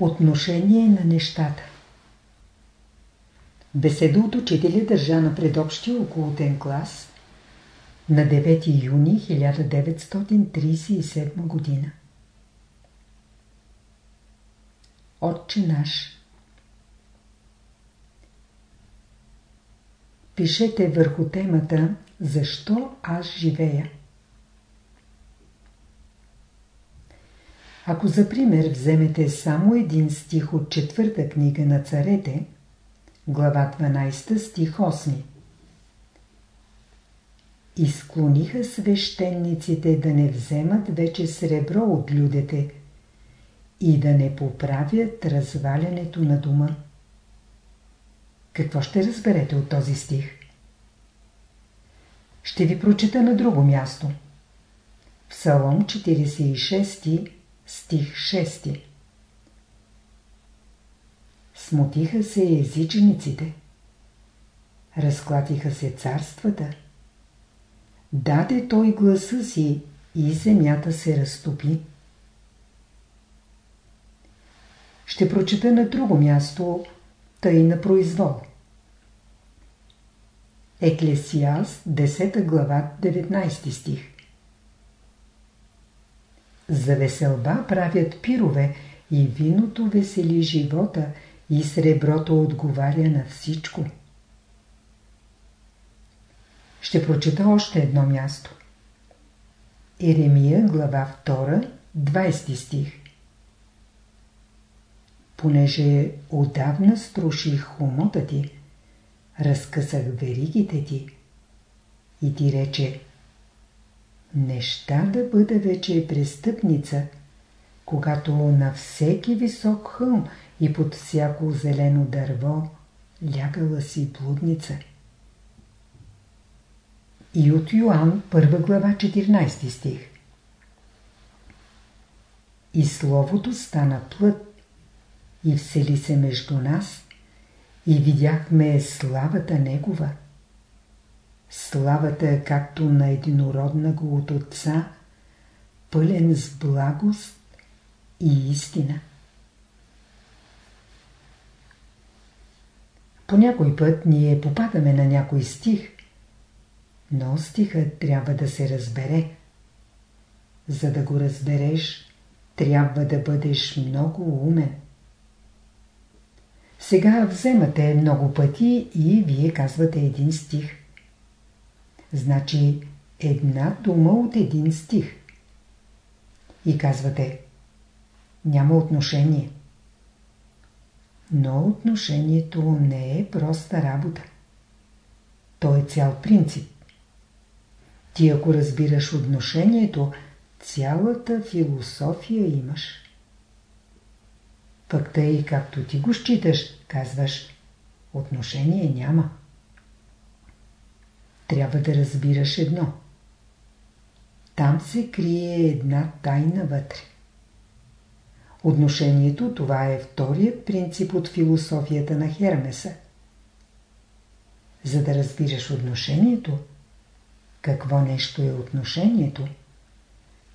Отношение на нещата Беседа от учителя държа на предобщия околотен клас на 9 юни 1937 година. Отче наш Пишете върху темата Защо аз живея? Ако за пример вземете само един стих от четвърта книга на царете, глава 12, стих 8. Изклониха свещениците да не вземат вече сребро от людите и да не поправят развалянето на дома. Какво ще разберете от този стих? Ще ви прочета на друго място. Псалом 46, стих 6. Смутиха се езичениците. Разклатиха се царствата. Даде той гласа си и земята се разтопи. Ще прочета на друго място, тъй на произвол. Еклесиаст, 10 глава, 19 стих. За веселба правят пирове и виното весели живота и среброто отговаря на всичко. Ще прочета още едно място. Еремия, глава 2, 20 стих. Понеже отдавна струших хумота ти, разкъсах веригите ти и ти рече Неща да бъда вече престъпница, когато на всеки висок хълм и под всяко зелено дърво лягала си блудница. И от Йоанн, първа глава, 14 стих. И Словото стана плът и всели се между нас и видяхме славата Негова. Славата е както на единородна го от Отца, пълен с благост и истина. По някой път ние попадаме на някой стих, но стихът трябва да се разбере. За да го разбереш, трябва да бъдеш много умен. Сега вземате много пъти и вие казвате един стих. Значи една дума от един стих. И казвате няма отношение. Но отношението не е проста работа. То е цял принцип. Ти ако разбираш отношението, цялата философия имаш. Пък тъй, както ти го считаш, казваш, отношение няма. Трябва да разбираш едно. Там се крие една тайна вътре. Отношението това е вторият принцип от философията на Хермеса. За да разбираш отношението, какво нещо е отношението,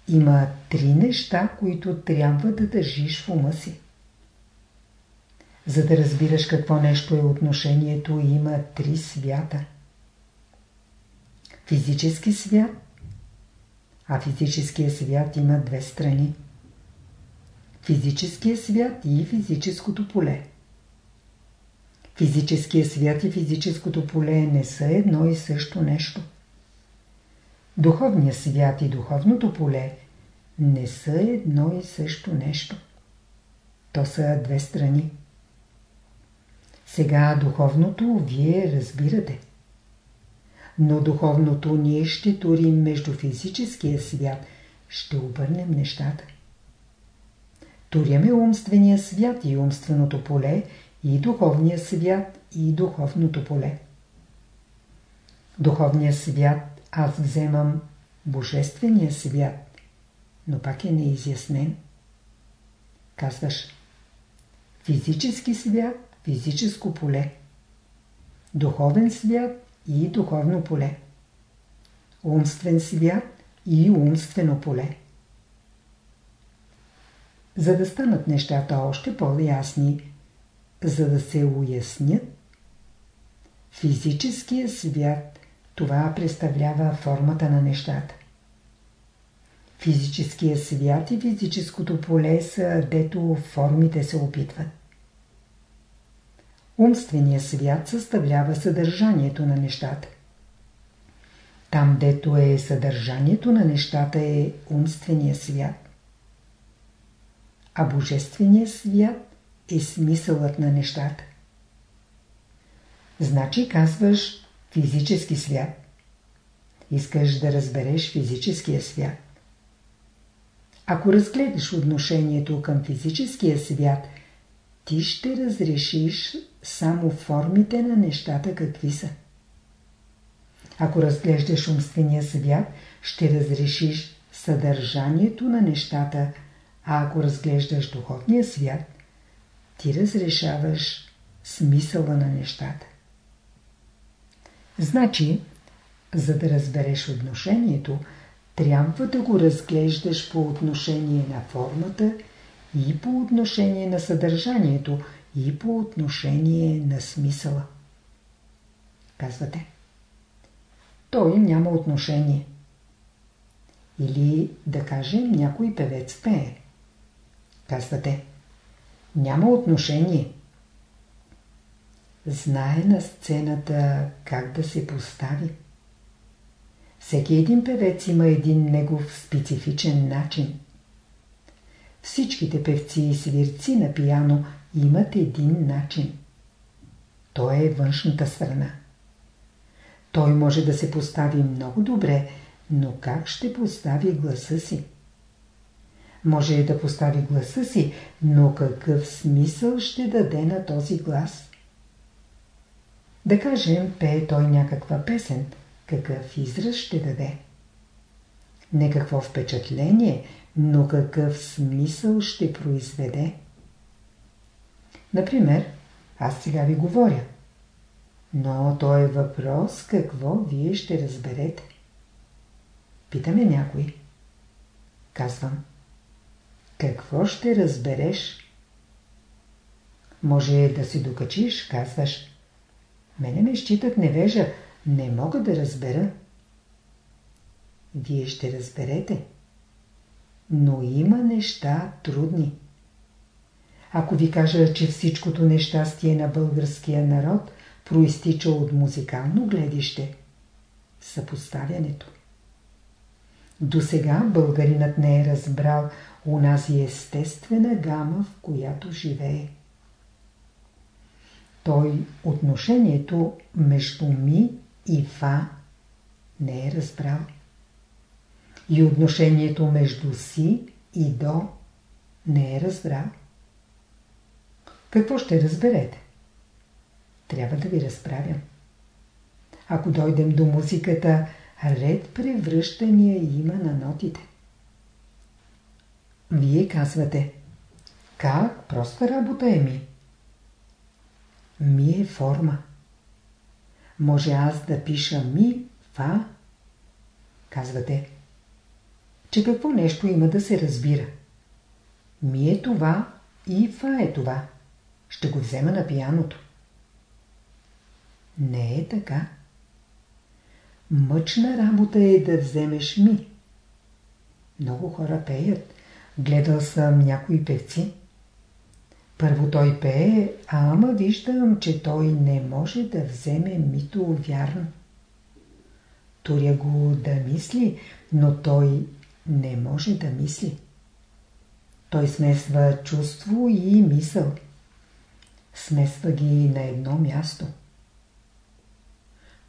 има три неща, които трябва да държиш в ума си. За да разбираш какво нещо е отношението, има три свята. Физически свят, а физическия свят има две страни. Физическия свят и физическото поле. Физическия свят и физическото поле не са едно и също нещо. Духовният свят и духовното поле не са едно и също нещо. То са две страни. Сега духовното вие разбирате. Но духовното ние ще турим между физическия свят, ще обърнем нещата. Туряме умствения свят и умственото поле и духовния свят и духовното поле. Духовния свят аз вземам божествения свят, но пак е неизяснен. Казваш физически свят физическо поле, духовен свят и духовно поле, умствен свят и умствено поле. За да станат нещата още по-ясни, за да се уяснят, физическия свят това представлява формата на нещата. Физическия свят и физическото поле са, дето формите се опитват. Умственият свят съставлява съдържанието на нещата. Там, дето е съдържанието на нещата, е умствения свят. А божественият свят е смисълът на нещата. Значи казваш физически свят. Искаш да разбереш физическия свят. Ако разгледаш отношението към физическия свят, ти ще разрешиш само формите на нещата какви са. Ако разглеждаш умствения свят, ще разрешиш съдържанието на нещата, а ако разглеждаш духовния свят, ти разрешаваш смисъла на нещата. Значи, за да разбереш отношението, трябва да го разглеждаш по отношение на формата и по отношение на съдържанието и по отношение на смисъла. Казвате. Той няма отношение. Или да кажем някой певец пее. Казвате. Няма отношение. Знае на сцената как да се постави. Всеки един певец има един негов специфичен начин. Всичките певци и свирци на пияно имат един начин. Той е външната страна. Той може да се постави много добре, но как ще постави гласа си? Може да постави гласа си, но какъв смисъл ще даде на този глас? Да кажем, пее той някаква песен – какъв израз ще даде. Не какво впечатление, но какъв смисъл ще произведе. Например, аз сега ви говоря. Но то е въпрос какво вие ще разберете. Питаме някой. Казвам. Какво ще разбереш? Може да си докачиш, казваш. Мене ме считат невежа, не мога да разбера. Вие ще разберете. Но има неща трудни. Ако ви кажа, че всичкото нещастие на българския народ проистича от музикално гледище, съпоставянето. До сега българинът не е разбрал унази естествена гама, в която живее. Той отношението между ми и Фа не е разбрал. И отношението между Си и До не е разбрал. Какво ще разберете? Трябва да ви разправям. Ако дойдем до музиката, ред превръщания има на нотите. Вие казвате, как проста работа е ми? Ми е форма. Може аз да пиша ми, фа? Казвате, че какво нещо има да се разбира. Ми е това и фа е това. Ще го взема на пияното. Не е така. Мъчна работа е да вземеш ми. Много хора пеят. Гледал съм някои певци. Първо той пее, а ама виждам, че той не може да вземе мито вярно. Туря го да мисли, но той не може да мисли. Той смесва чувство и мисъл. Смесва ги на едно място.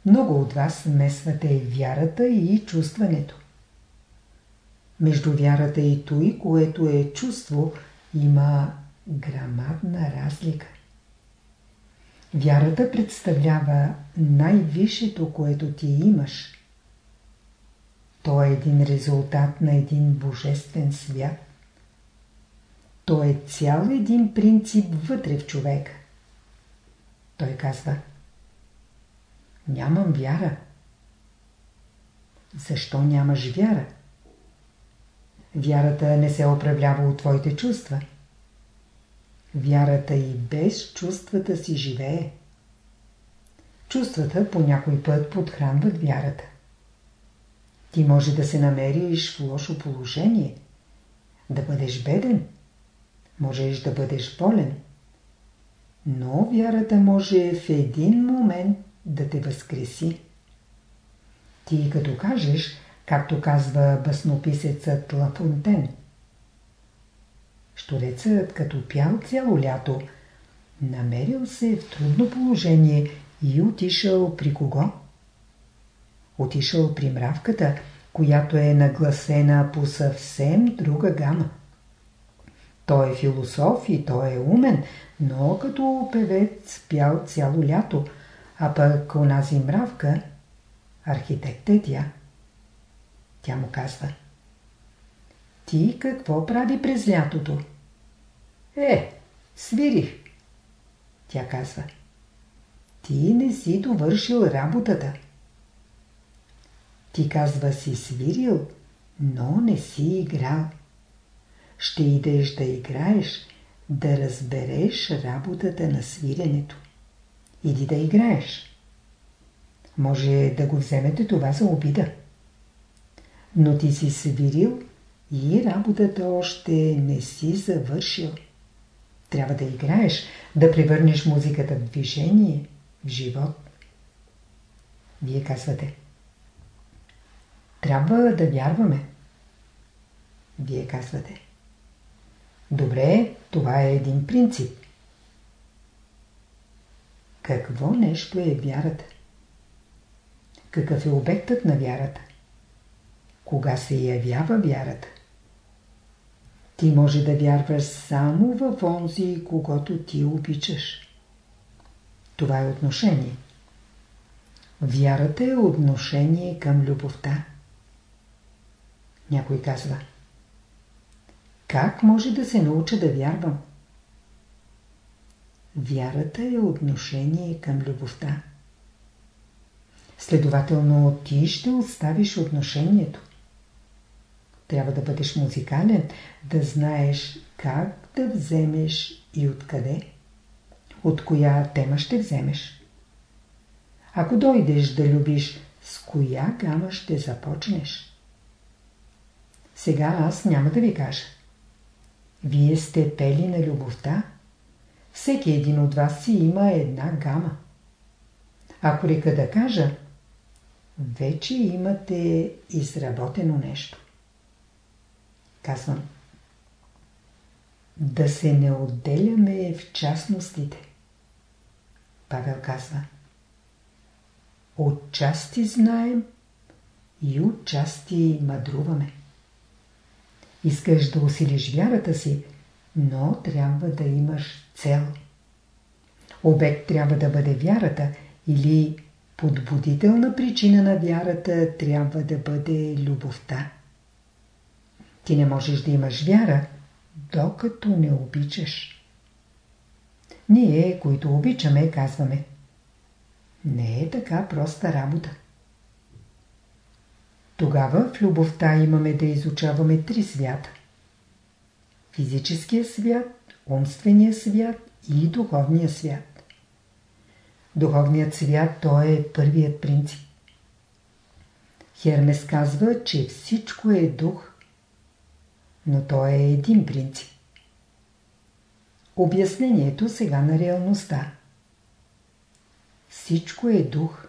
Много от вас смесвате вярата и чувстването. Между вярата и той, което е чувство, има грамадна разлика. Вярата представлява най-висшето, което ти имаш. То е един резултат на един божествен свят. То е цял един принцип вътре в човека. Той казва Нямам вяра. Защо нямаш вяра? Вярата не се управлява от твоите чувства. Вярата и без чувствата си живее. Чувствата по някой път подхранват вярата. Ти може да се намериш в лошо положение, да бъдеш беден, можеш да бъдеш болен. Но вярата може в един момент да те възкреси. Ти като кажеш, както казва баснописецът Лафонтен. Штурецът, като пял цяло лято, намерил се в трудно положение и отишъл при кого? Отишъл при мравката, която е нагласена по съвсем друга гама. Той е философ и той е умен, но като певец пял цяло лято, а пък онази мравка, архитект е тя. Тя му казва. Ти какво прави през лятото? Е, свирих. Тя казва. Ти не си довършил работата. Ти казва си свирил, но не си играл. Ще идеш да играеш, да разбереш работата на свиренето. Иди да играеш. Може да го вземете това за обида. Но ти си свирил и работата още не си завършил. Трябва да играеш, да превърнеш музиката в движение, в живот. Вие казвате. Трябва да вярваме. Вие казвате. Добре, това е един принцип. Какво нещо е вярата? Какъв е обектът на вярата? Кога се явява вярата? Ти може да вярваш само в онзи, когато ти обичаш. Това е отношение. Вярата е отношение към любовта. Някой казва Как може да се науча да вярвам? Вярата е отношение към любовта. Следователно, ти ще оставиш отношението. Трябва да бъдеш музикален, да знаеш как да вземеш и откъде. От коя тема ще вземеш. Ако дойдеш да любиш, с коя гама ще започнеш? Сега аз няма да ви кажа. Вие сте пели на любовта. Всеки един от вас си има една гама. Ако река да кажа, вече имате изработено нещо. Казвам. Да се не отделяме в частностите. Павел казва. От части знаем и от части мъдруваме. Искаш да усилиш вярата си, но трябва да имаш цел. Обект трябва да бъде вярата или подбудителна причина на вярата трябва да бъде любовта. Ти не можеш да имаш вяра, докато не обичаш. Ние, които обичаме, казваме Не е така проста работа. Тогава в любовта имаме да изучаваме три свята. Физическия свят, умствения свят и духовния свят. Духовният свят, той е първият принцип. Хермес казва, че всичко е дух но то е един принцип. Обяснението сега на реалността. Всичко е дух.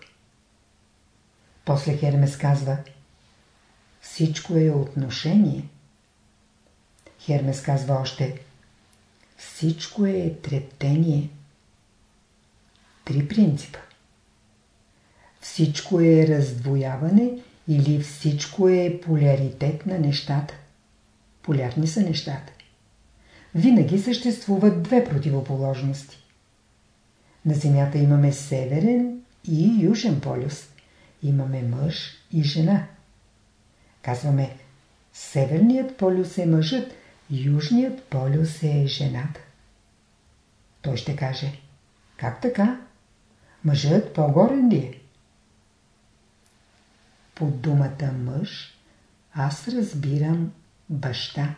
После Хермес казва Всичко е отношение. Хермес казва още Всичко е трептение. Три принципа. Всичко е раздвояване или всичко е поляритет на нещата. Полярни са нещата. Винаги съществуват две противоположности. На Земята имаме северен и южен полюс. Имаме мъж и жена. Казваме, северният полюс е мъжът, южният полюс е жената. Той ще каже, как така? Мъжът по-горен ли е? Под думата мъж аз разбирам баща.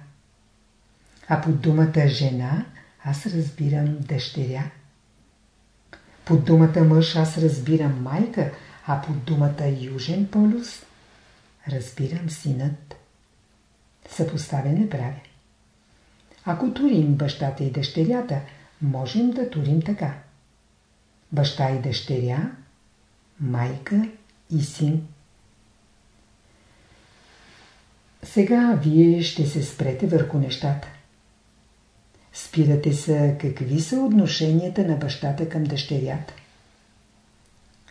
А под думата жена аз разбирам дъщеря. Под думата мъж аз разбирам майка, а под думата южен полюс разбирам синът. Съпоставяне правя. Ако турим бащата и дъщерята, можем да турим така. Баща и дъщеря, майка и син. Сега вие ще се спрете върху нещата. Спирате се какви са отношенията на бащата към дъщерята.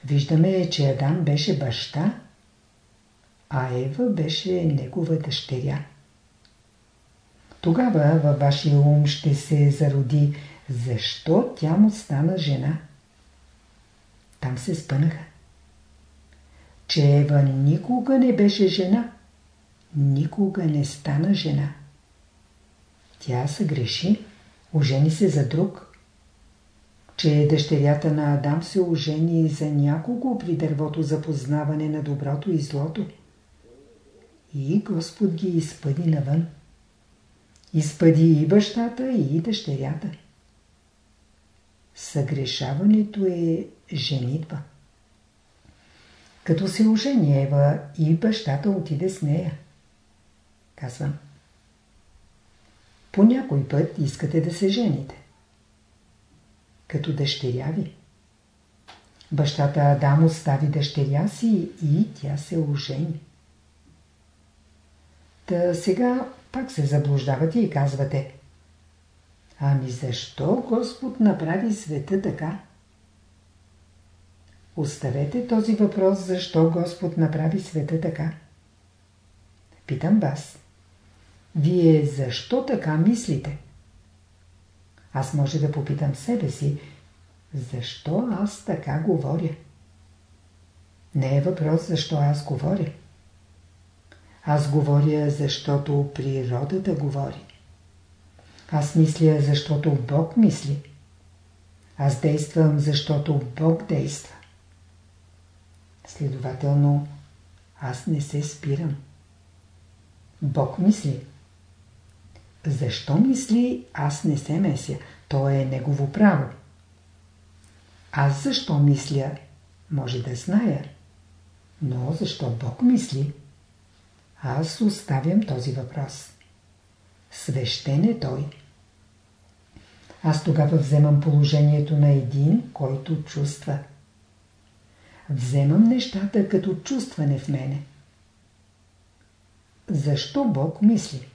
Виждаме, че Адам беше баща, а Ева беше негова дъщеря. Тогава във вашия ум ще се зароди защо тя му стана жена. Там се спънаха. Че Ева никога не беше жена, никога не стана жена. Тя се греши, ожени се за друг. Че дъщерята на Адам се ожени за няколко при дървото за познаване на доброто и злото. И Господ ги изпъди навън. Изпъди и бащата, и дъщерята. Съгрешаването е женитба. Като се ожени Ева и бащата отиде с нея. Казвам. По някой път искате да се жените. Като дъщеря ви. Бащата Адам остави дъщеря си и тя се ожени. Та сега пак се заблуждавате и казвате Ами защо Господ направи света така? Оставете този въпрос, защо Господ направи света така. Питам вас. Вие защо така мислите? Аз може да попитам себе си, защо аз така говоря? Не е въпрос защо аз говоря. Аз говоря, защото природата говори. Аз мисля, защото Бог мисли. Аз действам, защото Бог действа. Следователно, аз не се спирам. Бог мисли. Защо мисли, аз не се меся. То е негово право. Аз защо мисля, може да зная. Но защо Бог мисли, аз оставям този въпрос. Свещен е той. Аз тогава вземам положението на един, който чувства. Вземам нещата като чувстване в мене. Защо Бог мисли?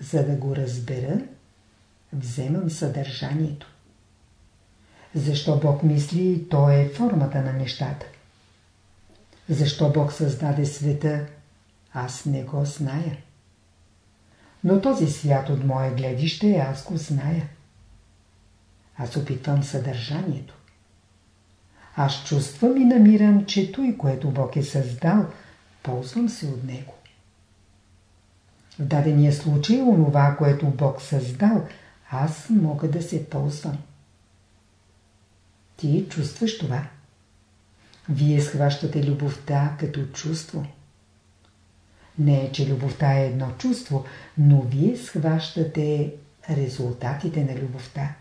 За да го разбера, вземам съдържанието. Защо Бог мисли, то е формата на нещата. Защо Бог създаде света, аз не го зная. Но този свят от мое гледище аз го зная. Аз опитвам съдържанието. Аз чувствам и намирам, че той, което Бог е създал, ползвам се от него. В дадения случай, онова, което Бог създал, аз мога да се ползвам. Ти чувстваш това. Вие схващате любовта като чувство. Не е, че любовта е едно чувство, но вие схващате резултатите на любовта.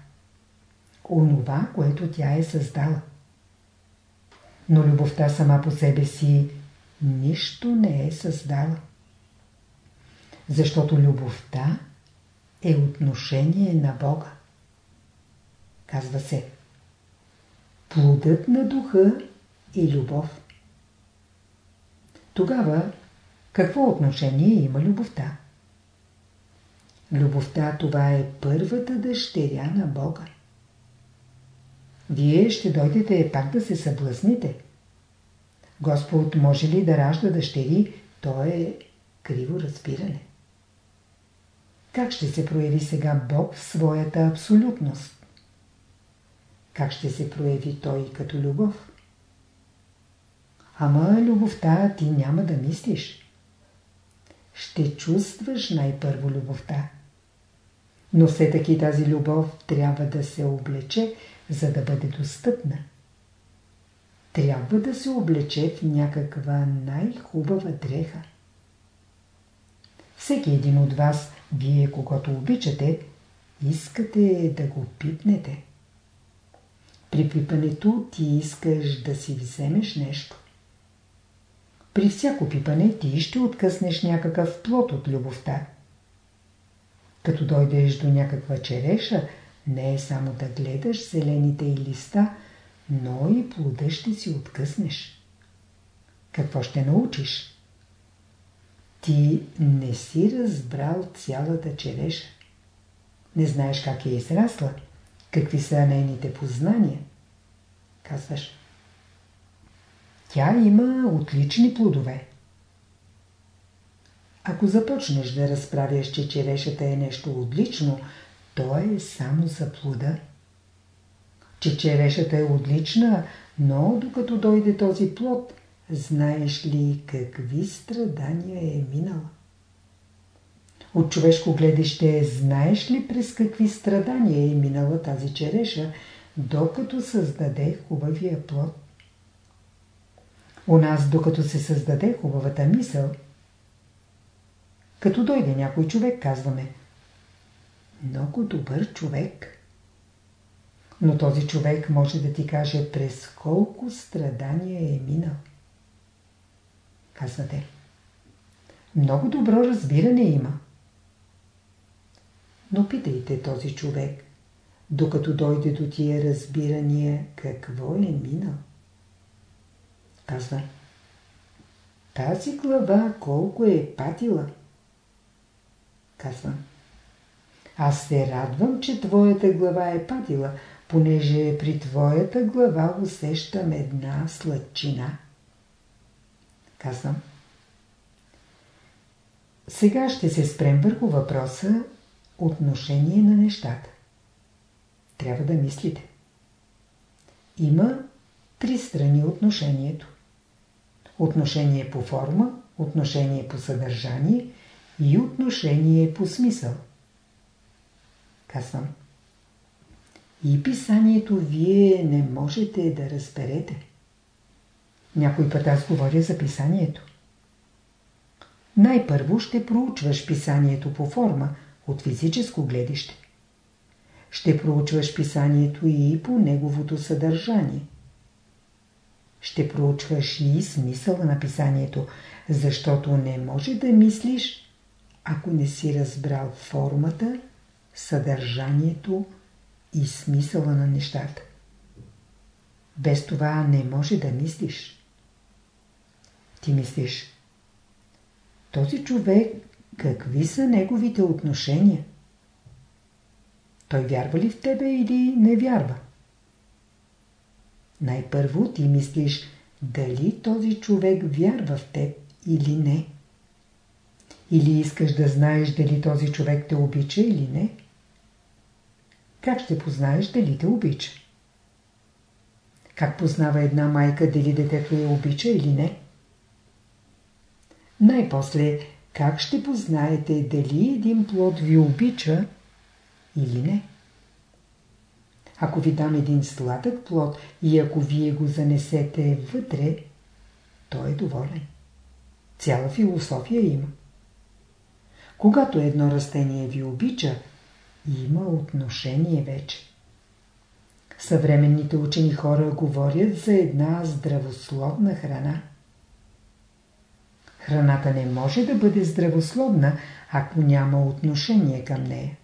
Онова, което тя е създала. Но любовта сама по себе си нищо не е създала. Защото любовта е отношение на Бога. Казва се Плодът на духа е любов. Тогава какво отношение има любовта? Любовта това е първата дъщеря на Бога. Вие ще дойдете пак да се съблазните. Господ може ли да ражда дъщери? То е криво разбиране. Как ще се прояви сега Бог в своята абсолютност? Как ще се прояви Той като любов? Ама любовта ти няма да мислиш ще чувстваш най-първо любовта. Но все таки тази любов трябва да се облече, за да бъде достъпна. Трябва да се облече в някаква най-хубава дреха. Всеки един от вас, вие когато обичате, искате да го пипнете. При пипането ти искаш да си вземеш нещо. При всяко пипане ти ще откъснеш някакъв плод от любовта. Като дойдеш до някаква череша, не е само да гледаш зелените и листа, но и плода ще си откъснеш. Какво ще научиш? Ти не си разбрал цялата череша. Не знаеш как е израсла, какви са нейните познания. Казваш, тя има отлични плодове. Ако започнеш да разправяш, че черешата е нещо отлично, то е само за плода. Че черешата е отлична, но докато дойде този плод, знаеш ли какви страдания е минала? От човешко гледаще знаеш ли през какви страдания е минала тази череша, докато създаде хубавия плод? У нас, докато се създаде хубавата мисъл, като дойде някой човек, казваме Много добър човек. Но този човек може да ти каже през колко страдания е минал. Казвате Много добро разбиране има. Но питайте този човек, докато дойде до тия разбирания, какво е минал. Казва, тази глава колко е патила. Казва, аз се радвам, че твоята глава е патила, понеже при твоята глава усещам една сладчина. Казвам, сега ще се спрем върху въпроса отношение на нещата. Трябва да мислите. Има три страни отношението. Отношение по форма, отношение по съдържание и отношение по смисъл. Казвам. И писанието вие не можете да разберете. Някой път аз говоря за писанието. Най-първо ще проучваш писанието по форма, от физическо гледище. Ще проучваш писанието и по неговото съдържание. Ще проучваш и смисъла на писанието, защото не може да мислиш, ако не си разбрал формата, съдържанието и смисъла на нещата. Без това не може да мислиш. Ти мислиш. Този човек какви са неговите отношения? Той вярва ли в тебе или не вярва? Най-първо ти мислиш дали този човек вярва в теб или не. Или искаш да знаеш дали този човек те обича или не. Как ще познаеш дали те обича? Как познава една майка дали детето я обича или не? Най-после как ще познаете дали един плод ви обича или не? Ако ви дам един сладък плод и ако вие го занесете вътре, той е доволен. Цяла философия има. Когато едно растение ви обича, има отношение вече. Съвременните учени хора говорят за една здравословна храна. Храната не може да бъде здравословна, ако няма отношение към нея.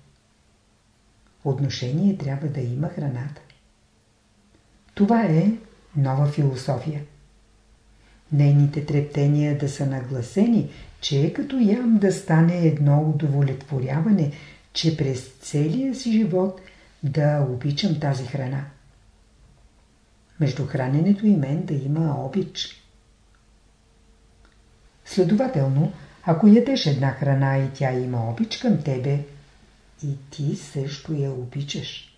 Отношение трябва да има храната. Това е нова философия. Нейните трептения да са нагласени, че е като ям да стане едно удовлетворяване, че през целия си живот да обичам тази храна. Между храненето и мен да има обич. Следователно, ако ядеш една храна и тя има обич към тебе, и ти също я обичаш.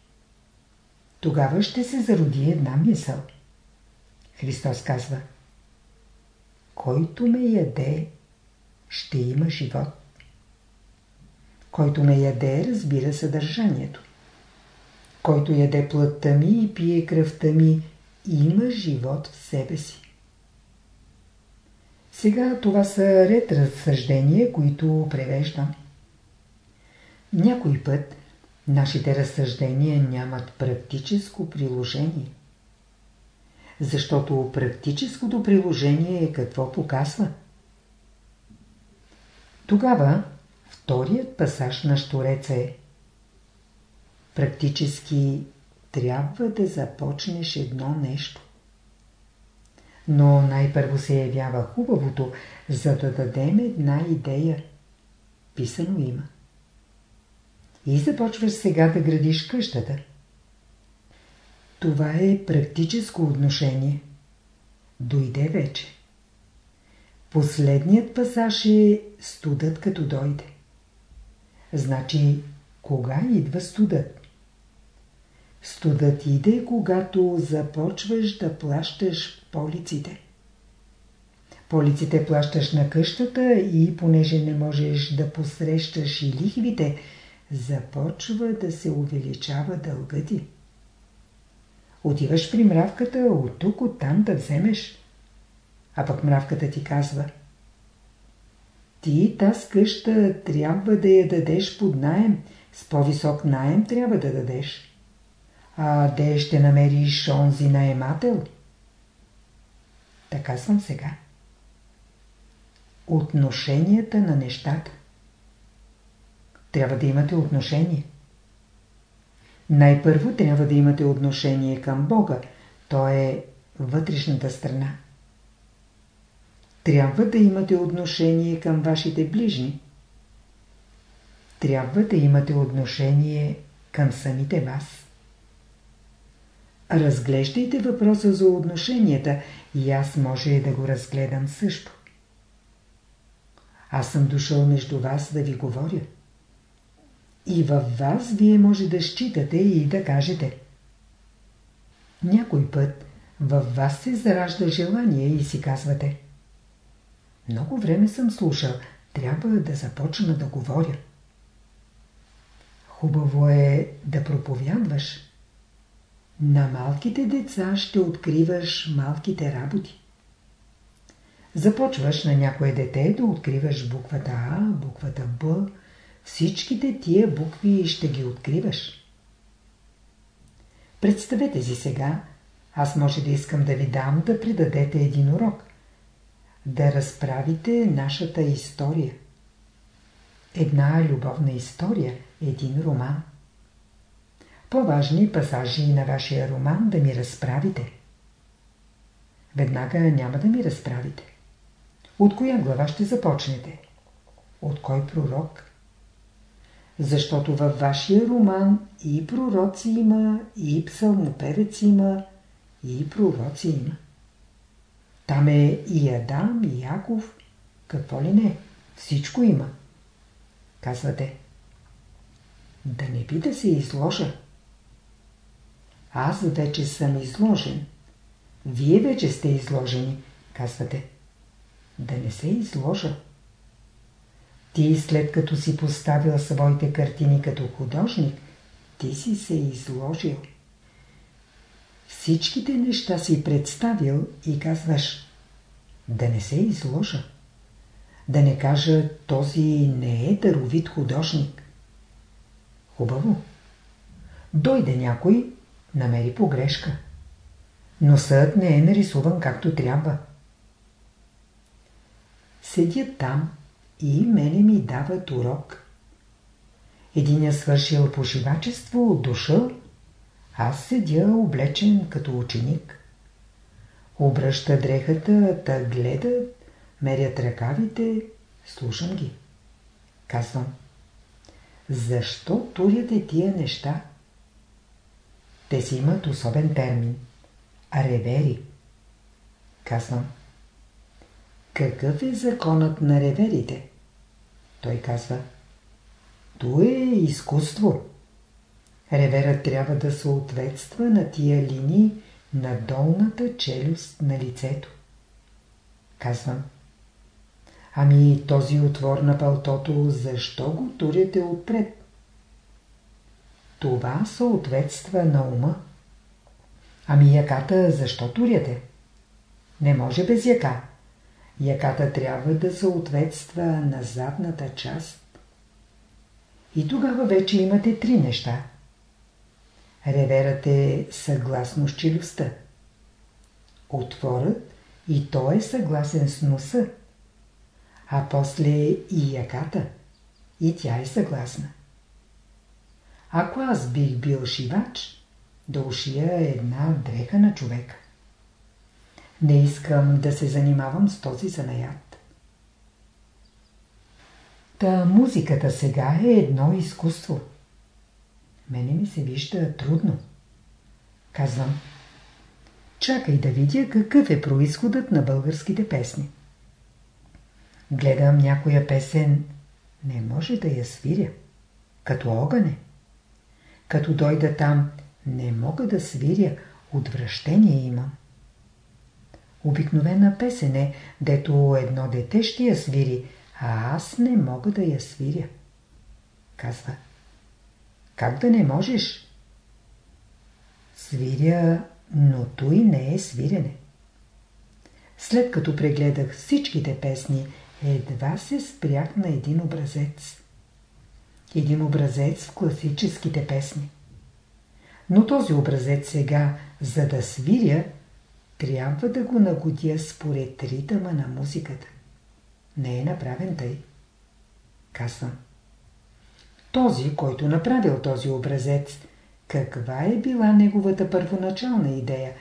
Тогава ще се зароди една мисъл. Христос казва Който ме яде, ще има живот. Който ме яде, разбира съдържанието. Който яде плътта ми и пие кръвта ми, има живот в себе си. Сега това са ред разсъждения, които превеждам. Някой път нашите разсъждения нямат практическо приложение. Защото практическото приложение е какво показва. Тогава вторият пасаж на Штореца е Практически трябва да започнеш едно нещо. Но най-първо се явява хубавото, за да дадем една идея. Писано има. И започваш сега да градиш къщата. Това е практическо отношение. Дойде вече. Последният пасаж е студът като дойде. Значи, кога идва студът? Студът иде, когато започваш да плащаш полиците. Полиците плащаш на къщата и понеже не можеш да посрещаш и лихвите, започва да се увеличава дълга ти. Отиваш при мравката от тук, от там да вземеш. А пък мравката ти казва Ти таз къща трябва да я дадеш под наем, с по-висок наем трябва да дадеш. А де ще намериш онзи наемател? Така съм сега. Отношенията на нещата. Трябва да имате отношение. Най-първо трябва да имате отношение към Бога. То е вътрешната страна. Трябва да имате отношение към вашите ближни. Трябва да имате отношение към самите вас. Разглеждайте въпроса за отношенията и аз може да го разгледам също. Аз съм дошъл между вас да ви говоря. И във вас вие може да считате и да кажете. Някой път във вас се заражда желание и си казвате. Много време съм слушал, трябва да започна да говоря. Хубаво е да проповядваш. На малките деца ще откриваш малките работи. Започваш на някое дете да откриваш буквата А, буквата Б, всичките тия букви ще ги откриваш. Представете си сега, аз може да искам да ви дам да предадете един урок. Да разправите нашата история. Една любовна история, един роман по-важни пасажи на вашия роман да ми разправите. Веднага няма да ми разправите. От коя глава ще започнете? От кой пророк? Защото във вашия роман и пророци има, и псалмопевец има, и пророци има. Там е и Адам, и Яков, какво ли не, всичко има. Казвате, да не би да се изложа. Аз вече съм изложен. Вие вече сте изложени, казвате. Да не се изложа. Ти след като си поставил своите картини като художник, ти си се изложил. Всичките неща си представил и казваш да не се изложа. Да не кажа този не е даровит художник. Хубаво. Дойде някой намери погрешка. Носът не е нарисуван както трябва. Седя там и мене ми дават урок. Един е свършил пошивачество, дошъл, аз седя облечен като ученик. Обръща дрехата, та гледат, мерят ръкавите, слушам ги. Казвам, защо туряте тия неща? Те си имат особен термин. Ревери. Казвам. Какъв е законът на реверите? Той казва. То е изкуство. Реверът трябва да съответства на тия линии на долната челюст на лицето. Казвам. Ами този отвор на палтото, защо го туряте отпред? Това съответства на ума. Ами яката защо туряте? Не може без яка. Яката трябва да съответства на задната част. И тогава вече имате три неща. Реверът е съгласно с челюстта. Отворът и той е съгласен с носа. А после и яката. И тя е съгласна. Ако аз бих бил шивач, да ушия една дреха на човека. Не искам да се занимавам с този занаят. Та музиката сега е едно изкуство. Мене ми се вижда трудно. Казвам, чакай да видя какъв е происходът на българските песни. Гледам някоя песен, не може да я свиря. Като огъне. Като дойда там, не мога да свиря, отвращение имам. Обикновена песен е, дето едно дете ще я свири, а аз не мога да я свиря. Казва. Как да не можеш? Свиря, но той не е свирене. След като прегледах всичките песни, едва се спрях на един образец. Един образец в класическите песни. Но този образец сега, за да свиря, трябва да го нагодя според ритъма на музиката. Не е направен тъй. Казвам. Този, който направил този образец, каква е била неговата първоначална идея,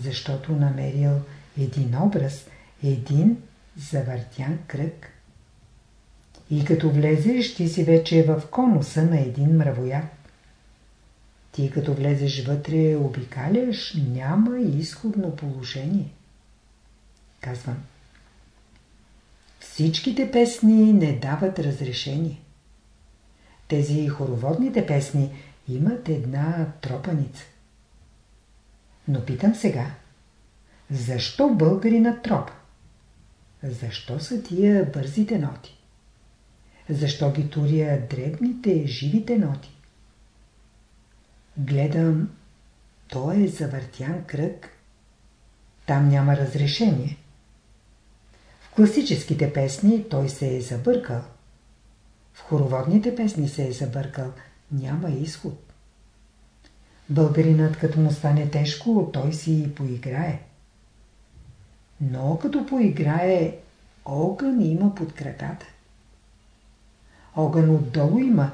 защото намерил един образ, един завъртян кръг. И като влезеш, ти си вече в конуса на един мравоят. Ти като влезеш вътре, обикаляш, няма изходно положение. Казвам. Всичките песни не дават разрешение. Тези хороводните песни имат една тропаница. Но питам сега. Защо българина троп? Защо са тия бързите ноти? Защо ги туря дребните, живите ноти? Гледам, той е завъртян кръг. Там няма разрешение. В класическите песни той се е забъркал. В хороводните песни се е забъркал. Няма изход. Българинът, като му стане тежко, той си поиграе. Но като поиграе, огън има под краката. Огън отдолу има,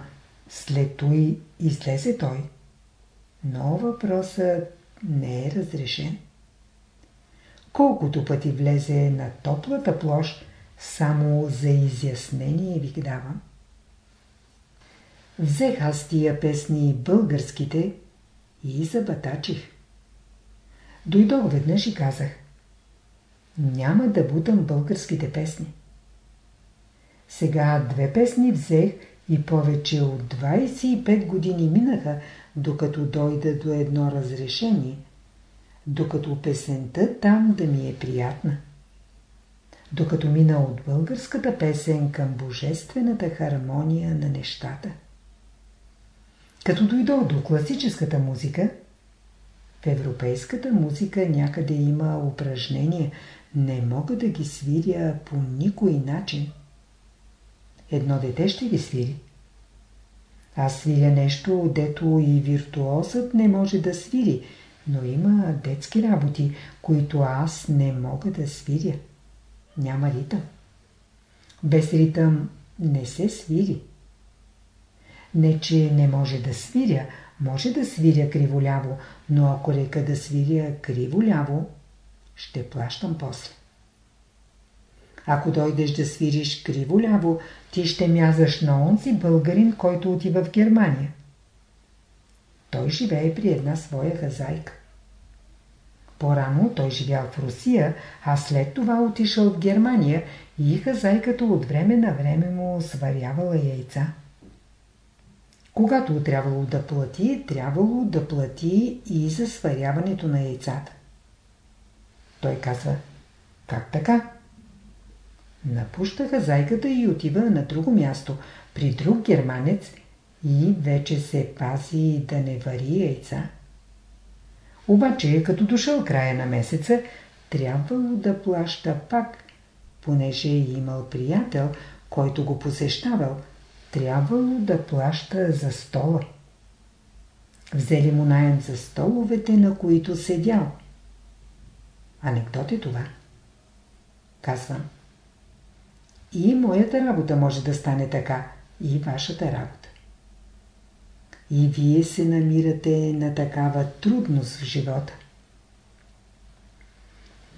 след той излезе той. Но въпросът не е разрешен. Колкото пъти влезе на топлата площ, само за изяснение ви давам. Взех аз тия песни българските и забатачих. Дойдох веднъж и казах няма да бутам българските песни. Сега две песни взех и повече от 25 години минаха, докато дойда до едно разрешение, докато песента там да ми е приятна. Докато мина от българската песен към божествената хармония на нещата. Като дойдох до класическата музика, в европейската музика някъде има упражнения, не мога да ги свиря по никой начин. Едно дете ще ги свири. Аз свиря нещо, дето и виртуозът не може да свири, но има детски работи, които аз не мога да свиря. Няма ритъм. Без ритъм не се свири. Не, че не може да свиря, може да свиря криволяво, но ако река да свиря криволяво, ще плащам после. Ако дойдеш да свириш криво-ляво, ти ще мязаш на онзи българин, който отива в Германия. Той живее при една своя хазайка. По-рано той живял в Русия, а след това отишъл в Германия и хазайката от време на време му сварявала яйца. Когато трябвало да плати, трябвало да плати и за сваряването на яйцата. Той казва, как така? Напуща хазайката и отива на друго място, при друг германец и вече се пази да не вари яйца. Обаче, като дошъл края на месеца, трябвало да плаща пак понеже е имал приятел, който го посещавал, трябвало да плаща за стола. Взели му найем за столовете, на които седял. Анекдот е това. Казвам. И моята работа може да стане така, и вашата работа. И вие се намирате на такава трудност в живота.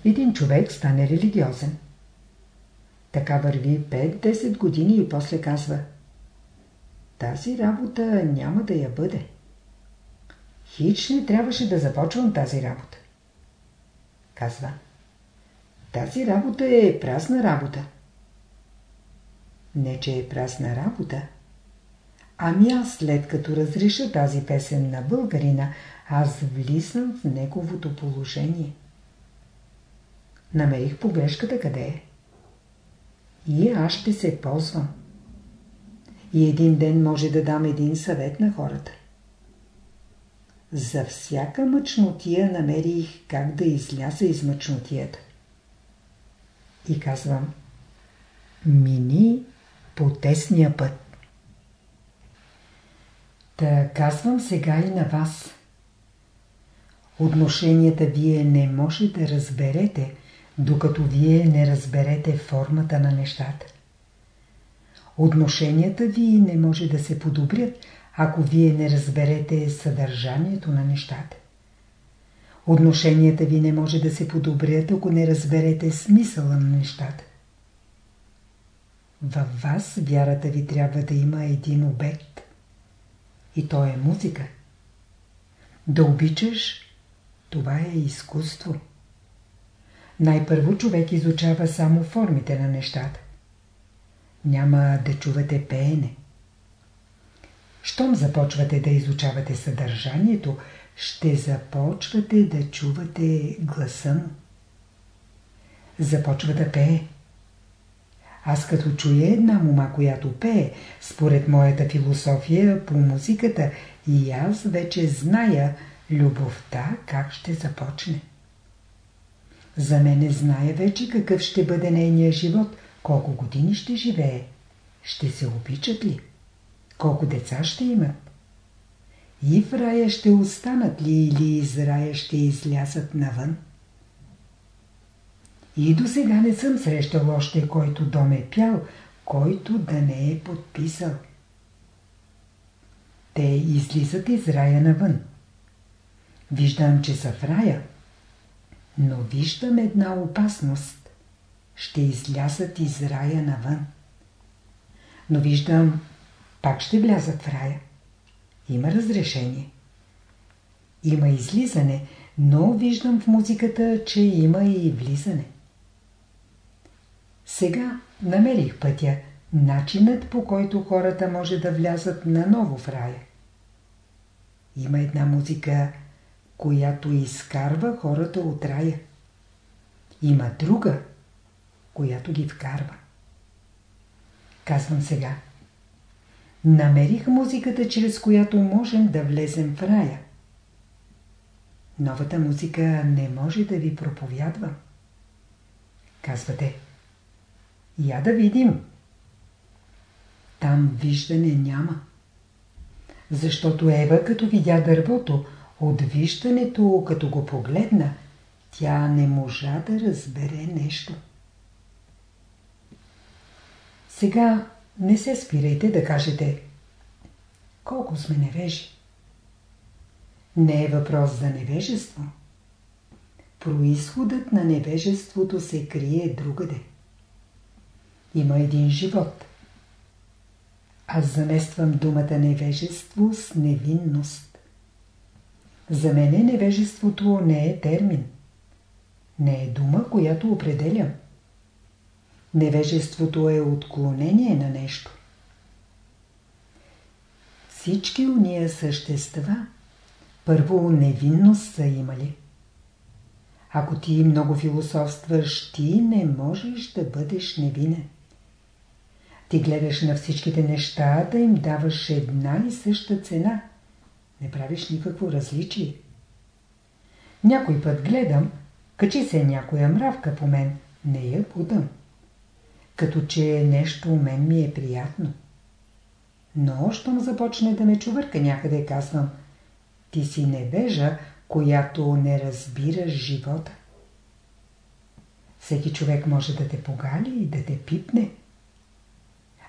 Един човек стане религиозен. Така върви 5-10 години и после казва Тази работа няма да я бъде. Хич не трябваше да започвам тази работа. Казва Тази работа е празна работа. Не, че е празна работа. Ами аз след като разреша тази песен на българина, аз влизам в неговото положение. Намерих погрешката къде е. И аз ще се ползвам. И един ден може да дам един съвет на хората. За всяка мъчнотия намерих как да изляза из мъчнотията. И казвам, мини по тесния път. Та казвам сега и на вас. Отношенията вие не може да разберете, докато вие не разберете формата на нещата. Отношенията ви не може да се подобрят, ако вие не разберете съдържанието на нещата. Отношенията ви не може да се подобрят, ако не разберете смисъла на нещата. Във вас вярата ви трябва да има един обект. И то е музика. Да обичаш, това е изкуство. Най-първо човек изучава само формите на нещата. Няма да чувате пеене. Щом започвате да изучавате съдържанието, ще започвате да чувате гласа му. Започва да пее. Аз като чуя една мума, която пее, според моята философия по музиката, и аз вече зная любовта как ще започне. За мене знае вече какъв ще бъде нейния живот, колко години ще живее. Ще се обичат ли? Колко деца ще имат? И в рая ще останат ли или из рая ще излязат навън? И до сега не съм срещал още който дом е пял, който да не е подписал. Те излизат из рая навън. Виждам, че са в рая, но виждам една опасност. Ще излязат из рая навън. Но виждам, пак ще влязат в рая. Има разрешение. Има излизане, но виждам в музиката, че има и влизане. Сега намерих пътя, начинът по който хората може да влязат наново в рая. Има една музика, която изкарва хората от рая. Има друга, която ги вкарва. Казвам сега. Намерих музиката, чрез която можем да влезем в рая. Новата музика не може да ви проповядва. Казвате. Я да видим. Там виждане няма. Защото Ева, като видя дървото, от виждането, като го погледна, тя не можа да разбере нещо. Сега не се спирайте да кажете колко сме невежи. Не е въпрос за невежество. Происходът на невежеството се крие другаде. Има един живот. Аз замествам думата невежество с невинност. За мене невежеството не е термин. Не е дума, която определям. Невежеството е отклонение на нещо. Всички уния същества първо невинност са имали. Ако ти много философстваш, ти не можеш да бъдеш невинен. Ти гледаш на всичките неща да им даваш една и съща цена. Не правиш никакво различие. Някой път гледам, качи се някоя мравка по мен, не я будам. като че нещо у мен ми е приятно. Но, щом започне да ме чувърка някъде, казвам, ти си невежа, която не разбираш живота. Всеки човек може да те погали и да те пипне.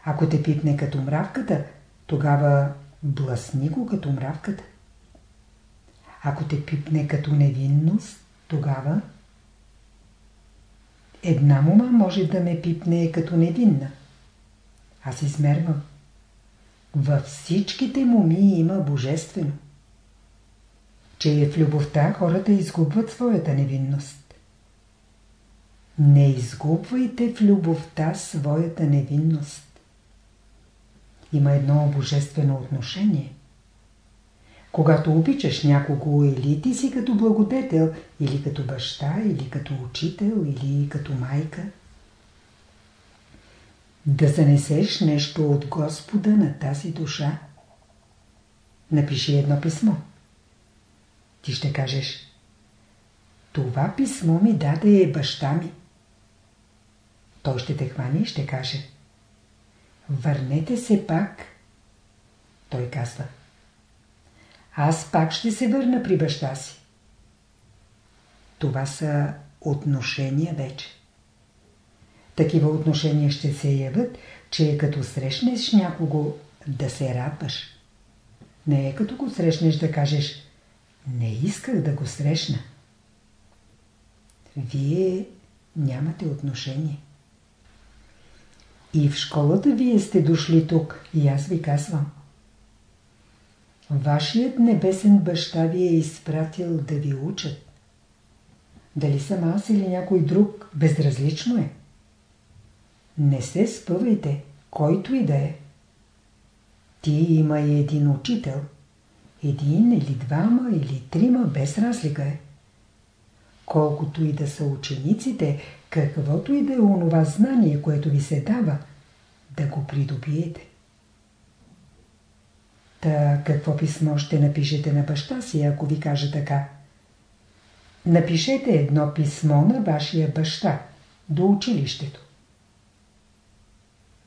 Ако те пипне като мравката, тогава блъсни го като мравката. Ако те пипне като невинност, тогава една мума може да ме пипне като невинна. Аз измервам. Във всичките муми има божествено. Че в любовта хората изгубват своята невинност. Не изгубвайте в любовта своята невинност. Има едно божествено отношение. Когато обичаш някого, или ти си като благодетел, или като баща, или като учител, или като майка, да занесеш нещо от Господа на тази душа. Напиши едно писмо. Ти ще кажеш, това писмо ми даде баща ми. Той ще те хване и ще каже, върнете се пак. Той казва, аз пак ще се върна при баща си. Това са отношения вече. Такива отношения ще се явят, че е като срещнеш някого да се радваш. Не е като го срещнеш да кажеш не исках да го срещна. Вие нямате отношение. И в школата вие сте дошли тук и аз ви казвам. Вашият небесен баща ви е изпратил да ви учат. Дали съм аз или някой друг, безразлично е. Не се спъвайте, който и да е. Ти има и един учител. Един или двама или трима, без разлика е. Колкото и да са учениците, каквото и да е онова знание, което ви се дава, да го придобиете. Та какво писмо ще напишете на баща си, ако ви каже така? Напишете едно писмо на вашия баща до училището.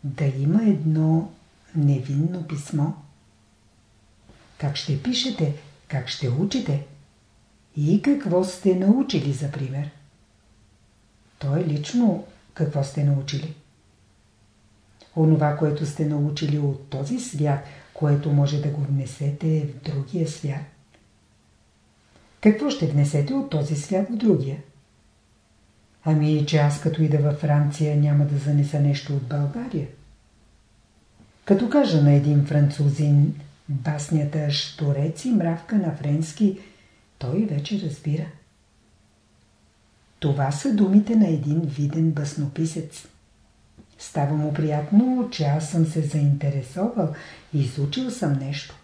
Да има едно невинно писмо. Как ще пишете, как ще учите и какво сте научили, за пример. То е лично какво сте научили. Онова, което сте научили от този свят – което може да го внесете в другия свят. Какво ще внесете от този свят в другия? Ами, че аз като ида във Франция няма да занеса нещо от България. Като кажа на един французин баснята «Шторец и мравка» на френски, той вече разбира. Това са думите на един виден баснописец. Става му приятно, че аз съм се заинтересовал изучил съм нещо.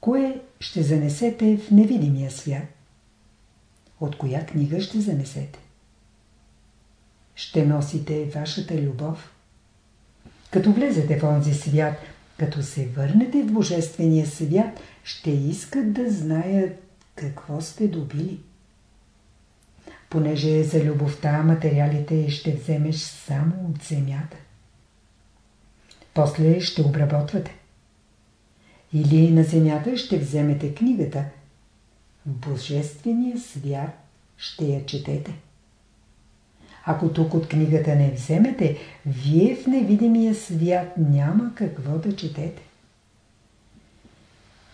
Кое ще занесете в невидимия свят? От коя книга ще занесете? Ще носите вашата любов. Като влезете в онзи свят, като се върнете в Божествения свят, ще искат да знаят какво сте добили понеже за любовта материалите ще вземеш само от земята. После ще обработвате. Или на земята ще вземете книгата. В Божествения свят ще я четете. Ако тук от книгата не вземете, вие в невидимия свят няма какво да четете.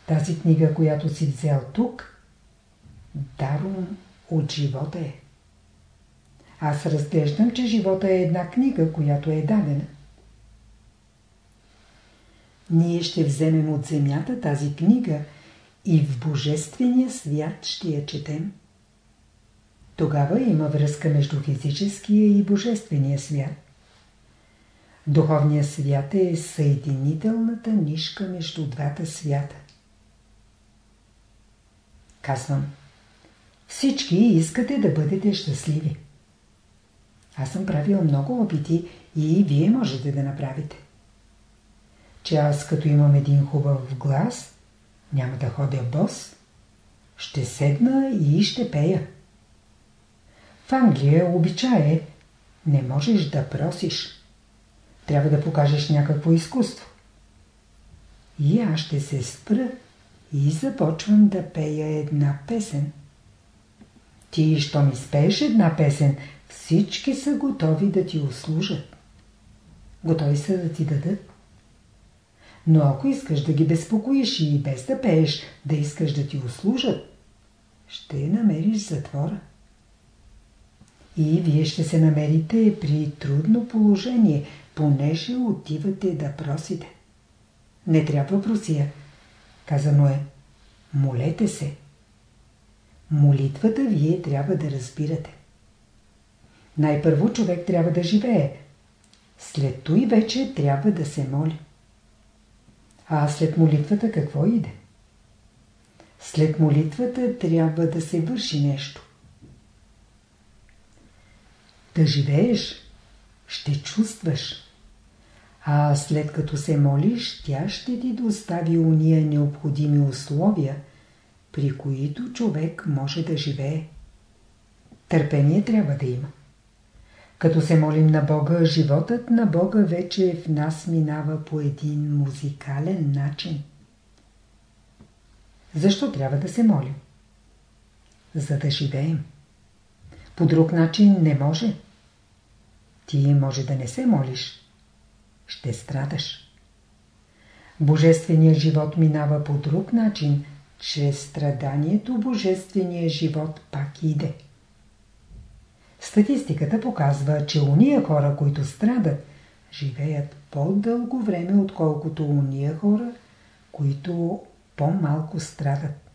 Тази книга, която си взел тук, даром от живота е. Аз разглеждам, че живота е една книга, която е дадена. Ние ще вземем от земята тази книга и в Божествения свят ще я четем. Тогава има връзка между физическия и Божествения свят. Духовният свят е съединителната нишка между двата свята. Казвам, всички искате да бъдете щастливи. Аз съм правил много опити и вие можете да направите. Че аз като имам един хубав глас, няма да ходя бос, ще седна и ще пея. В Англия обичае Не можеш да просиш. Трябва да покажеш някакво изкуство. И аз ще се спра и започвам да пея една песен. Ти, що ми спееш една песен, всички са готови да ти услужат. Готови са да ти дадат. Но ако искаш да ги безпокоиш и без да пееш, да искаш да ти услужат, ще намериш затвора. И вие ще се намерите при трудно положение, понеже отивате да просите. Не трябва просия. Казано е, молете се. Молитвата вие трябва да разбирате. Най-първо човек трябва да живее. След той вече трябва да се моли. А след молитвата какво иде? След молитвата трябва да се върши нещо. Да живееш, ще чувстваш. А след като се молиш, тя ще ти достави уния необходими условия, при които човек може да живее. Търпение трябва да има. Като се молим на Бога, животът на Бога вече в нас минава по един музикален начин. Защо трябва да се молим? За да живеем. По друг начин не може. Ти може да не се молиш. Ще страдаш. Божественият живот минава по друг начин. Чрез страданието Божественият живот пак иде. Статистиката показва, че уния хора, които страдат, живеят по-дълго време, отколкото уния хора, които по-малко страдат.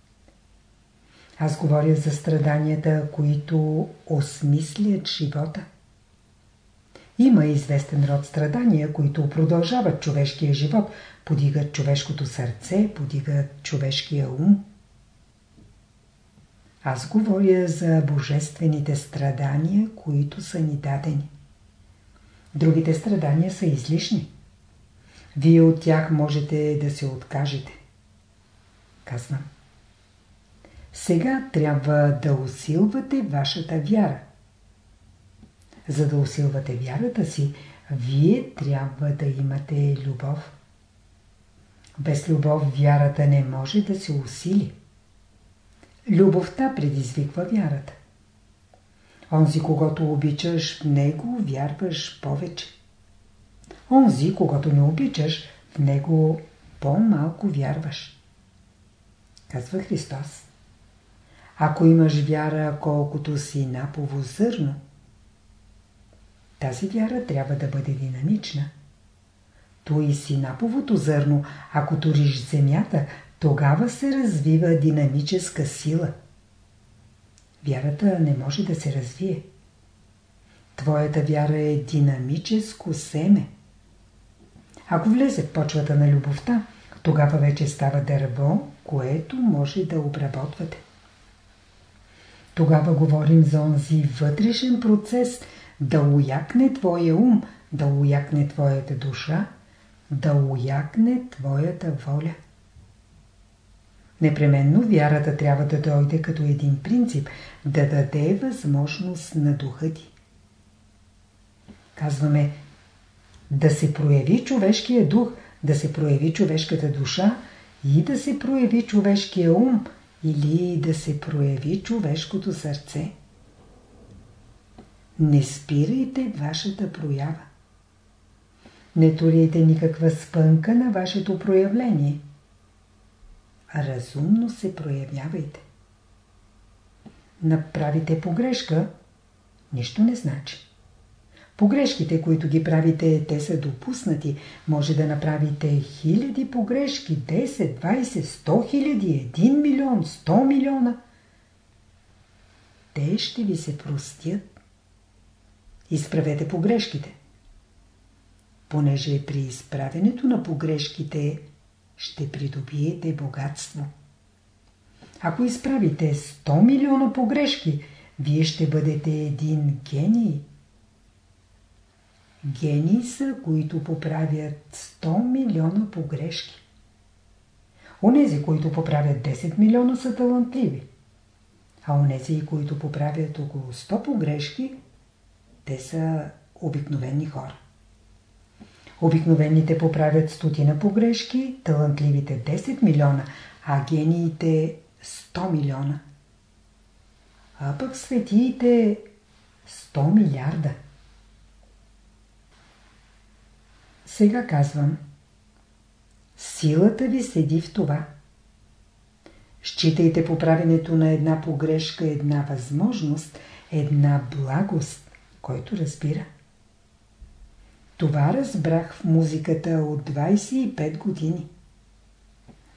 Аз говоря за страданията, които осмислят живота. Има известен род страдания, които продължават човешкия живот, подигат човешкото сърце, подигат човешкия ум. Аз говоря за божествените страдания, които са ни дадени. Другите страдания са излишни. Вие от тях можете да се откажете. Казвам. Сега трябва да усилвате вашата вяра. За да усилвате вярата си, вие трябва да имате любов. Без любов вярата не може да се усили. Любовта предизвиква вярата. Онзи, когато обичаш, в него вярваш повече. Онзи, когато не обичаш, в него по-малко вярваш. Казва Христос. Ако имаш вяра колкото си напово зърно, тази вяра трябва да бъде динамична. Той си наповото зърно, ако туриш земята, тогава се развива динамическа сила. Вярата не може да се развие. Твоята вяра е динамическо семе. Ако влезе в почвата на любовта, тогава вече става дърво, което може да обработвате. Тогава говорим за онзи вътрешен процес да уякне твоя ум, да уякне твоята душа, да уякне твоята воля. Непременно вярата трябва да дойде като един принцип, да даде възможност на духа ти. Казваме, да се прояви човешкия дух, да се прояви човешката душа и да се прояви човешкия ум или да се прояви човешкото сърце. Не спирайте вашата проява. Не турите никаква спънка на вашето проявление – разумно се проявявайте. Направите погрешка, нищо не значи. Погрешките, които ги правите, те са допуснати. Може да направите хиляди погрешки, 10, 20, 100 хиляди, 1 милион, 100 милиона. Те ще ви се простят. Изправете погрешките. Понеже при изправенето на погрешките ще придобиете богатство. Ако изправите 100 милиона погрешки, вие ще бъдете един гений. Гении са, които поправят 100 милиона погрешки. Онези, които поправят 10 милиона са талантливи. А онези, които поправят около 100 погрешки, те са обикновени хора. Обикновените поправят стотина погрешки, талантливите 10 милиона, а гениите 100 милиона. А пък светиите 100 милиарда. Сега казвам. Силата ви седи в това. Считайте поправенето на една погрешка една възможност, една благост, който разбира. Това разбрах в музиката от 25 години.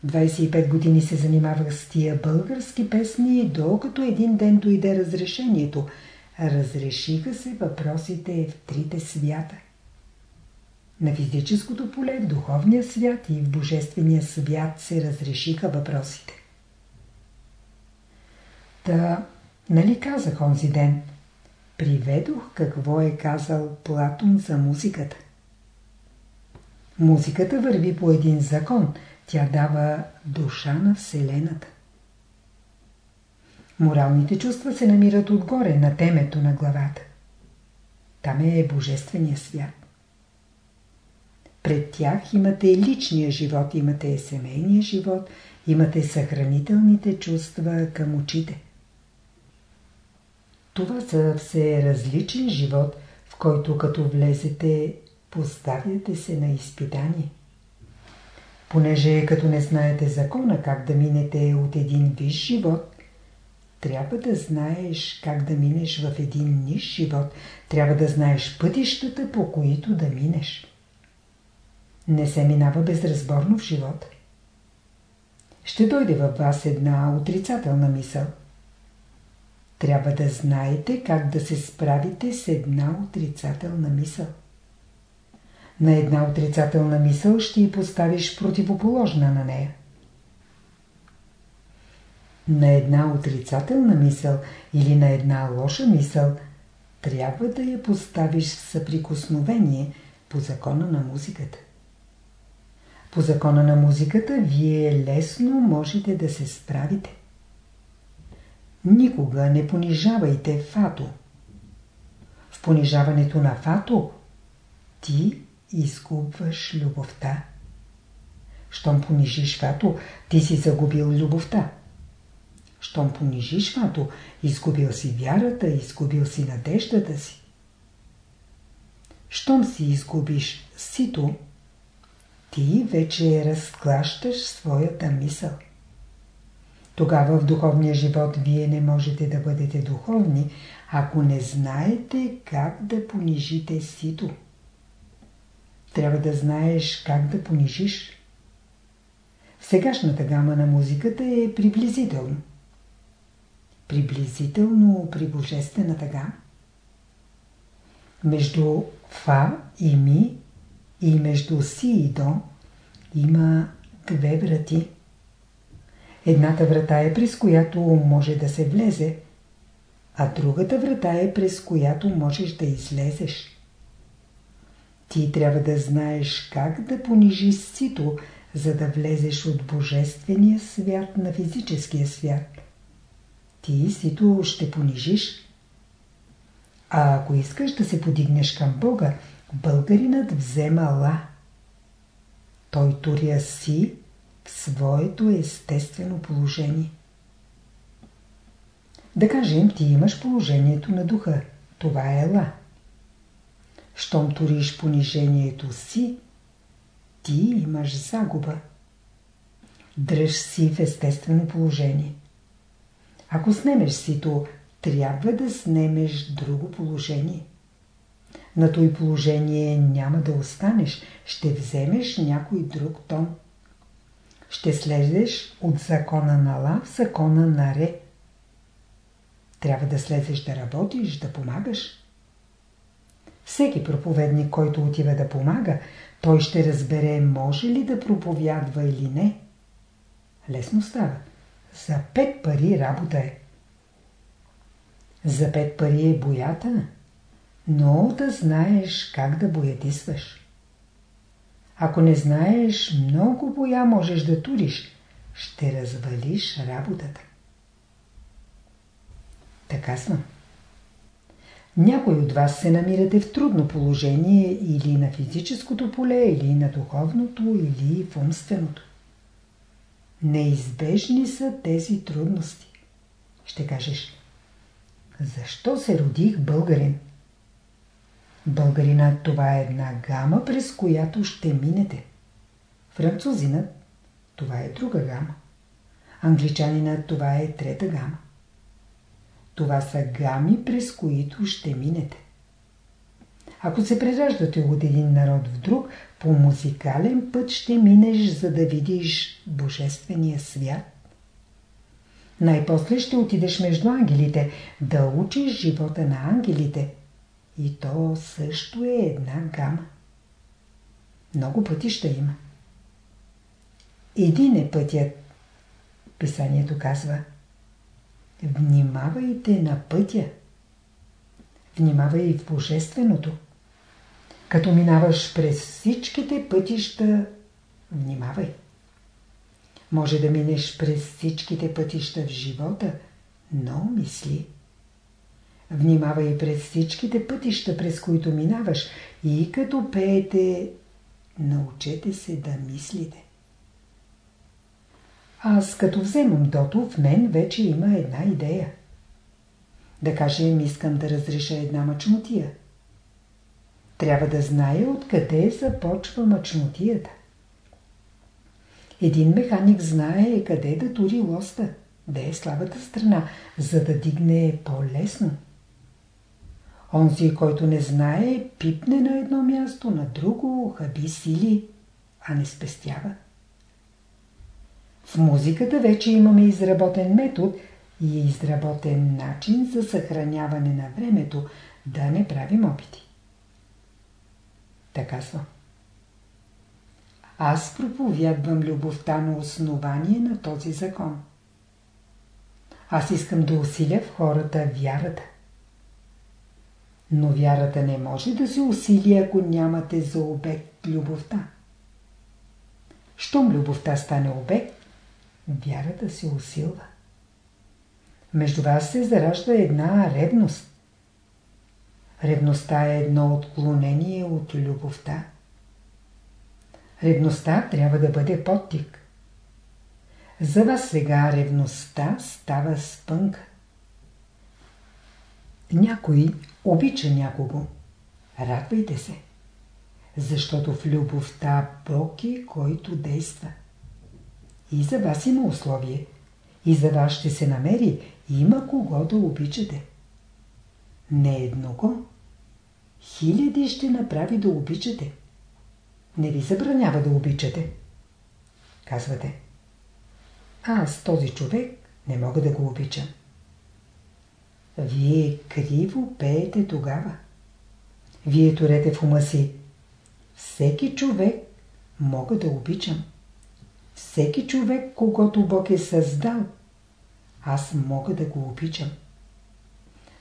25 години се занимавах с тия български песни, докато един ден дойде разрешението. Разрешиха се въпросите в трите свята. На физическото поле, в духовния свят и в божествения свят се разрешиха въпросите. Та, нали казах онзи ден? Приведох какво е казал Платон за музиката. Музиката върви по един закон. Тя дава душа на Вселената. Моралните чувства се намират отгоре, на темето на главата. Там е Божествения свят. Пред тях имате личния живот, имате семейния живот, имате съхранителните чувства към очите. Това са все различен живот, в който като влезете, поставяте се на изпитание. Понеже като не знаете закона как да минете от един виш живот, трябва да знаеш как да минеш в един ниш живот, трябва да знаеш пътищата, по които да минеш. Не се минава безразборно в живота. Ще дойде във вас една отрицателна мисъл – трябва да знаете как да се справите с една отрицателна мисъл. На една отрицателна мисъл ще й поставиш противоположна на нея. На една отрицателна мисъл или на една лоша мисъл трябва да я поставиш в съприкосновение по закона на музиката. По закона на музиката вие лесно можете да се справите. Никога не понижавайте фато. В понижаването на фато ти изгубваш любовта. Щом понижиш фато, ти си загубил любовта. Щом понижиш фато, изгубил си вярата, изгубил си надеждата си. Щом си изгубиш сито, ти вече разклащаш своята мисъл. Тогава в духовния живот вие не можете да бъдете духовни, ако не знаете как да понижите сито. Трябва да знаеш как да понижиш. Сегашната гама на музиката е приблизително. Приблизително при божествената гама. Между фа и ми и между си и до има две врати. Едната врата е през която може да се влезе, а другата врата е през която можеш да излезеш. Ти трябва да знаеш как да понижиш сито, за да влезеш от божествения свят на физическия свят. Ти сито ще понижиш. А ако искаш да се подигнеш към Бога, българинът взема ла. Той туря си своето естествено положение. Да кажем, ти имаш положението на духа. Това е ела. Щом туриш понижението си, ти имаш загуба. Дръж си в естествено положение. Ако снемеш сито, трябва да снемеш друго положение. На той положение няма да останеш, ще вземеш някой друг тон ще слезеш от закона на ла в закона на ре. Трябва да слезеш да работиш, да помагаш. Всеки проповедник, който отива да помага, той ще разбере може ли да проповядва или не. Лесно става. За пет пари работа е. За пет пари е боята, но да знаеш как да боядисваш. Ако не знаеш, много боя можеш да туриш. Ще развалиш работата. Така съм. Някой от вас се намирате в трудно положение или на физическото поле, или на духовното, или в умственото. Неизбежни са тези трудности. Ще кажеш, защо се родих българин? Българина това е една гама, през която ще минете. Французинът това е друга гама. Англичанинът това е трета гама. Това са гами, през които ще минете. Ако се прераждате от един народ в друг, по музикален път ще минеш, за да видиш Божествения свят. Най-после ще отидеш между ангелите, да учиш живота на ангелите. И то също е една гама. Много пътища има. Един е пътят. Писанието казва – Внимавайте на пътя. Внимавай в Божественото. Като минаваш през всичките пътища, внимавай. Може да минеш през всичките пътища в живота, но мисли. Внимавай през всичките пътища, през които минаваш и като пеете, научете се да мислите. Аз като вземам дото, в мен вече има една идея. Да кажем, искам да разреша една мъчнотия. Трябва да зная откъде започва мъчнотията. Един механик знае къде да тури лоста, да е слабата страна, за да дигне по-лесно. Онзи, който не знае, пипне на едно място, на друго, хаби сили, а не спестява. В музиката вече имаме изработен метод и изработен начин за съхраняване на времето, да не правим опити. Така са. Аз проповядвам любовта на основание на този закон. Аз искам да усиля в хората вярата. Но вярата не може да се усили, ако нямате за обект любовта. Щом любовта стане обект, вярата се усилва. Между вас се заражда една ревност. Ревността е едно отклонение от любовта. Ревността трябва да бъде подтик. За вас сега ревността става спънка. Някой обича някого. Радвайте се. Защото в любовта Бог е, който действа. И за вас има условие. И за вас ще се намери. Има кого да обичате. Не едного. Хиляди ще направи да обичате. Не ви забранява да обичате. Казвате. Аз този човек не мога да го обичам. Вие криво пеете тогава. Вие турете в ума си. Всеки човек мога да обичам. Всеки човек, когато Бог е създал, аз мога да го обичам.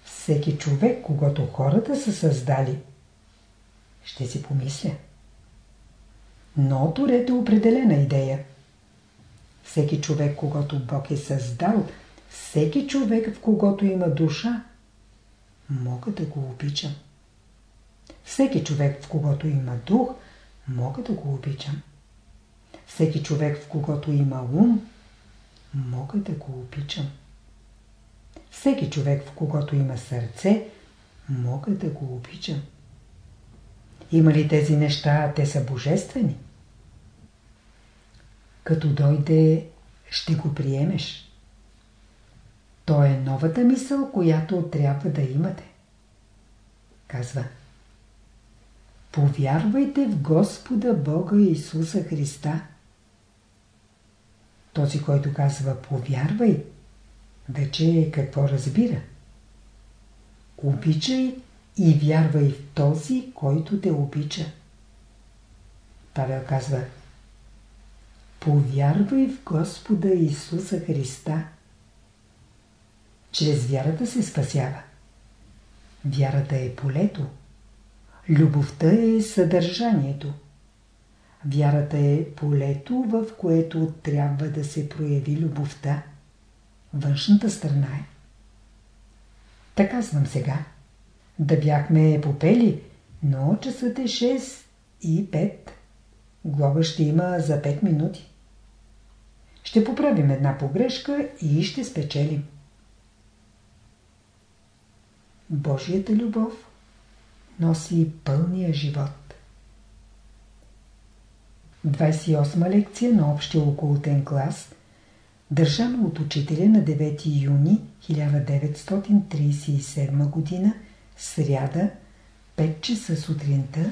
Всеки човек, когато хората са създали, ще си помисля. Но турете определена идея. Всеки човек, когато Бог е създал, всеки човек, в когото има душа, мога да го обичам. Всеки човек, в когото има дух, мога да го обичам. Всеки човек, в когото има ум, мога да го обичам. Всеки човек, в когото има сърце, мога да го обичам. Има ли тези неща, те са божествени? Като дойде, ще го приемеш. То е новата мисъл, която трябва да имате. Казва Повярвайте в Господа Бога Исуса Христа този, който казва повярвай, вече какво разбира? Обичай и вярвай в този, който те обича. Павел казва Повярвай в Господа Исуса Христа. Чрез вярата се спасява. Вярата е полето. Любовта е съдържанието. Вярата е полето, в което трябва да се прояви любовта. Външната страна е. Така казвам сега. Да бяхме попели, но часът е 6 и 5. Глоба ще има за 5 минути. Ще поправим една погрешка и ще спечелим. Божията любов носи пълния живот. 28 лекция на общия околотен клас, държана от учителя на 9 юни 1937 г. сряда, 5 часа сутринта,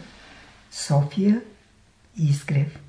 София, Изгрев.